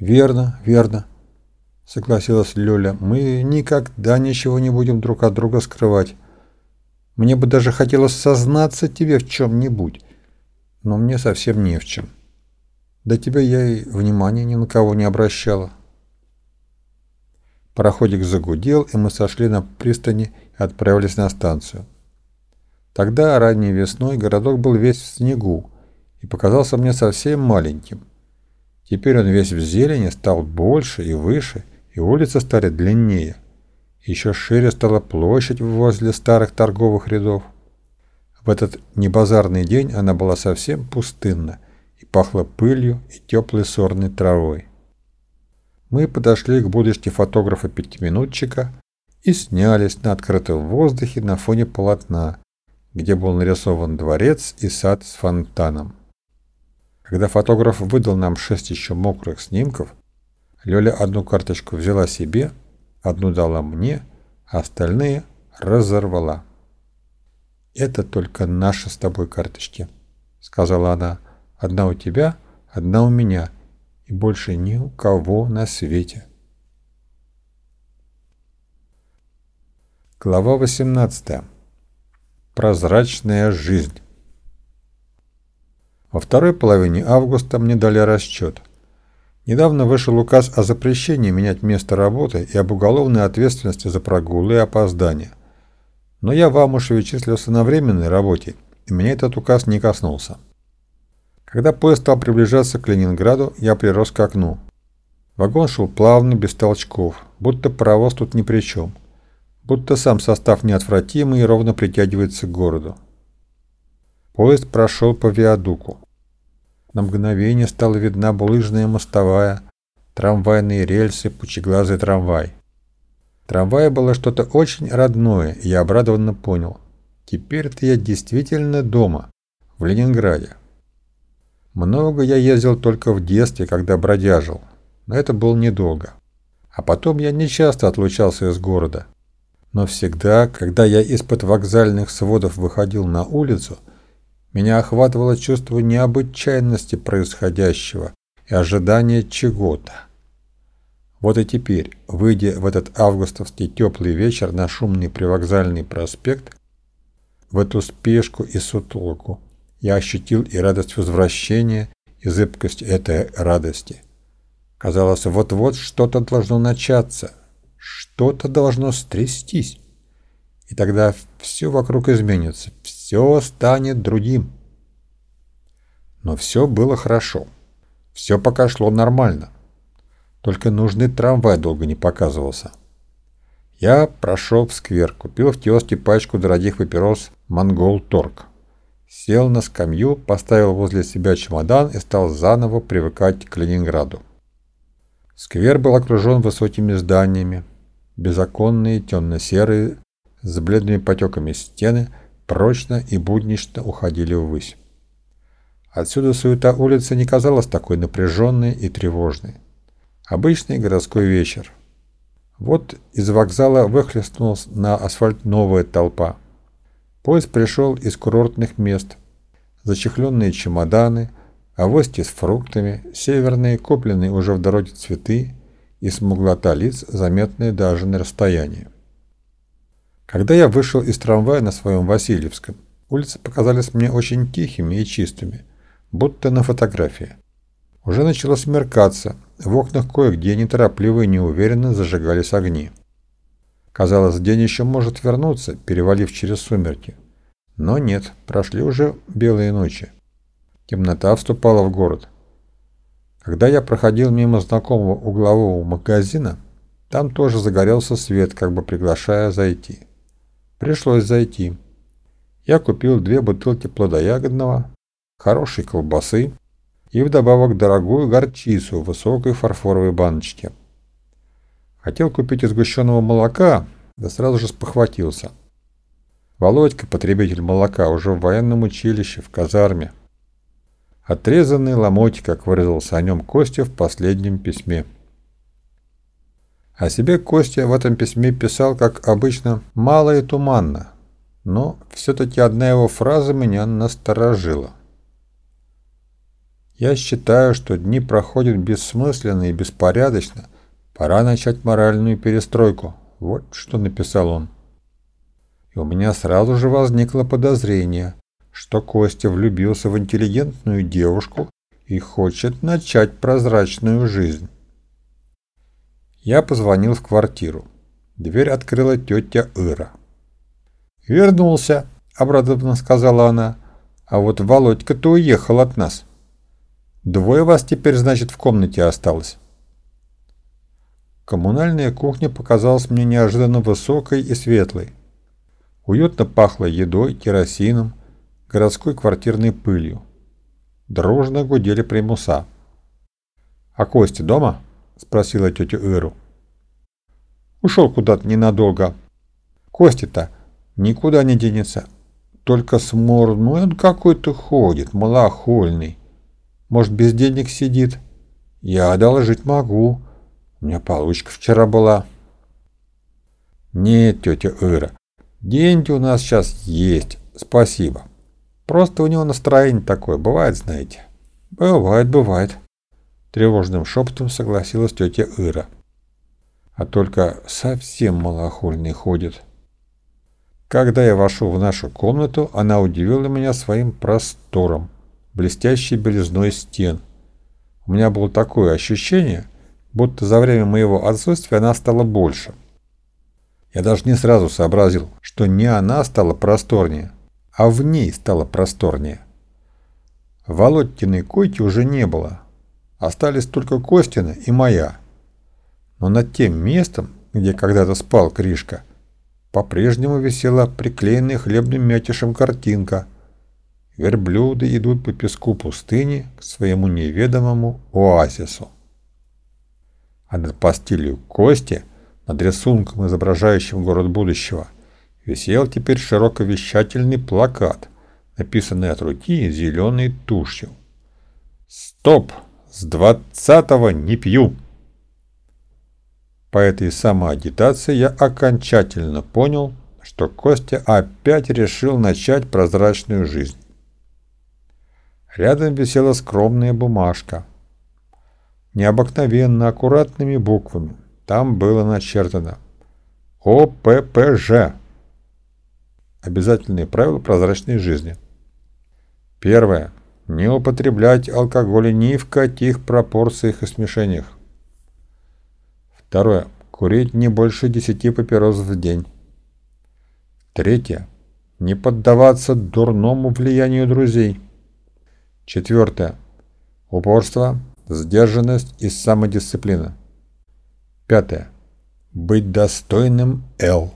«Верно, верно», — согласилась Лёля. «Мы никогда ничего не будем друг от друга скрывать. Мне бы даже хотелось сознаться тебе в чем-нибудь, но мне совсем не в чем. До тебя я и внимания ни на кого не обращала». Пароходик загудел, и мы сошли на пристани и отправились на станцию. Тогда, ранней весной, городок был весь в снегу и показался мне совсем маленьким. Теперь он весь в зелени стал больше и выше, и улицы стали длиннее. Еще шире стала площадь возле старых торговых рядов. В этот небазарный день она была совсем пустынна и пахла пылью и теплой сорной травой. Мы подошли к будочке фотографа-пятиминутчика и снялись на открытом воздухе на фоне полотна, где был нарисован дворец и сад с фонтаном. Когда фотограф выдал нам шесть еще мокрых снимков, Лёля одну карточку взяла себе, одну дала мне, а остальные разорвала. «Это только наши с тобой карточки», — сказала она. «Одна у тебя, одна у меня, и больше ни у кого на свете». Глава 18. Прозрачная жизнь. Во второй половине августа мне дали расчет. Недавно вышел указ о запрещении менять место работы и об уголовной ответственности за прогулы и опоздания. Но я в Амушеве числился на временной работе, и меня этот указ не коснулся. Когда поезд стал приближаться к Ленинграду, я прирос к окну. Вагон шел плавно, без толчков, будто паровоз тут ни при чем. Будто сам состав неотвратимый и ровно притягивается к городу. Поезд прошел по виадуку. На мгновение стала видна булыжная мостовая, трамвайные рельсы, пучеглазый трамвай. Трамвай было что-то очень родное, и я обрадованно понял. Теперь-то я действительно дома, в Ленинграде. Много я ездил только в детстве, когда бродяжил, но это было недолго. А потом я нечасто отлучался из города. Но всегда, когда я из-под вокзальных сводов выходил на улицу – меня охватывало чувство необычайности происходящего и ожидания чего-то. Вот и теперь, выйдя в этот августовский теплый вечер на шумный привокзальный проспект, в эту спешку и сутолку, я ощутил и радость возвращения, и зыбкость этой радости. Казалось, вот-вот что-то должно начаться, что-то должно стрястись. И тогда все вокруг изменится, все станет другим. Но все было хорошо. Все пока шло нормально. Только нужный трамвай долго не показывался. Я прошел в сквер, купил в киоске пачку дорогих папирос «Монгол Торг». Сел на скамью, поставил возле себя чемодан и стал заново привыкать к Ленинграду. Сквер был окружен высокими зданиями. Безоконные, темно-серые, с бледными потеками стены прочно и буднично уходили ввысь. Отсюда суета улицы не казалась такой напряженной и тревожной. Обычный городской вечер. Вот из вокзала выхлестнулась на асфальт новая толпа. Поезд пришел из курортных мест. Зачехленные чемоданы, авоськи с фруктами, северные, купленные уже в дороге цветы и смуглота лиц, заметные даже на расстоянии. Когда я вышел из трамвая на своем Васильевском, улицы показались мне очень тихими и чистыми, будто на фотографии. Уже начало смеркаться, в окнах кое-где неторопливо и неуверенно зажигались огни. Казалось, день еще может вернуться, перевалив через сумерки. Но нет, прошли уже белые ночи. Темнота вступала в город. Когда я проходил мимо знакомого углового магазина, там тоже загорелся свет, как бы приглашая зайти. Пришлось зайти. Я купил две бутылки плодоягодного, хорошей колбасы и вдобавок дорогую горчицу в высокой фарфоровой баночке. Хотел купить сгущенного молока, да сразу же спохватился. Володька, потребитель молока, уже в военном училище, в казарме. Отрезанный ломоть, как выразился о нем Костя в последнем письме. О себе Костя в этом письме писал, как обычно, мало и туманно, но все-таки одна его фраза меня насторожила. Я считаю, что дни проходят бессмысленно и беспорядочно. Пора начать моральную перестройку. Вот что написал он. И у меня сразу же возникло подозрение, что Костя влюбился в интеллигентную девушку и хочет начать прозрачную жизнь. Я позвонил в квартиру. Дверь открыла тетя Ира. «Вернулся», — обрадованно сказала она. «А вот Володька-то уехал от нас. Двое вас теперь, значит, в комнате осталось». Коммунальная кухня показалась мне неожиданно высокой и светлой. Уютно пахло едой, керосином, городской квартирной пылью. Дружно гудели примуса. «А Костя дома?» – спросила тетя Иру. «Ушел куда-то ненадолго. Костя-то никуда не денется. Только смурной он какой-то ходит, малохольный. Может, без денег сидит? Я одолжить могу. У меня получка вчера была». «Нет, тетя Ира, деньги у нас сейчас есть, спасибо. Просто у него настроение такое, бывает, знаете. Бывает, бывает. Тревожным шепотом согласилась тетя Ира. А только совсем малохольный ходит. Когда я вошел в нашу комнату, она удивила меня своим простором, блестящей белизной стен. У меня было такое ощущение, будто за время моего отсутствия она стала больше. Я даже не сразу сообразил, что не она стала просторнее, а в ней стало просторнее. Володькиной койки уже не было. Остались только Костина и моя. Но над тем местом, где когда-то спал Кришка, по-прежнему висела приклеенная хлебным мятишем картинка. Верблюды идут по песку пустыни к своему неведомому оазису. А над постелью Кости, над рисунком, изображающим город будущего – висел теперь широковещательный плакат, написанный от руки зеленой тушью. «Стоп! С двадцатого не пью!» По этой самоагитации я окончательно понял, что Костя опять решил начать прозрачную жизнь. Рядом висела скромная бумажка. Необыкновенно аккуратными буквами. Там было начертано ОППЖ Обязательные правила прозрачной жизни. Первое. Не употреблять алкоголь ни в каких пропорциях и смешениях. Второе. Курить не больше 10 папирос в день. Третье. Не поддаваться дурному влиянию друзей. Четвертое. Упорство, сдержанность и самодисциплина. Пятое. Быть достойным Л.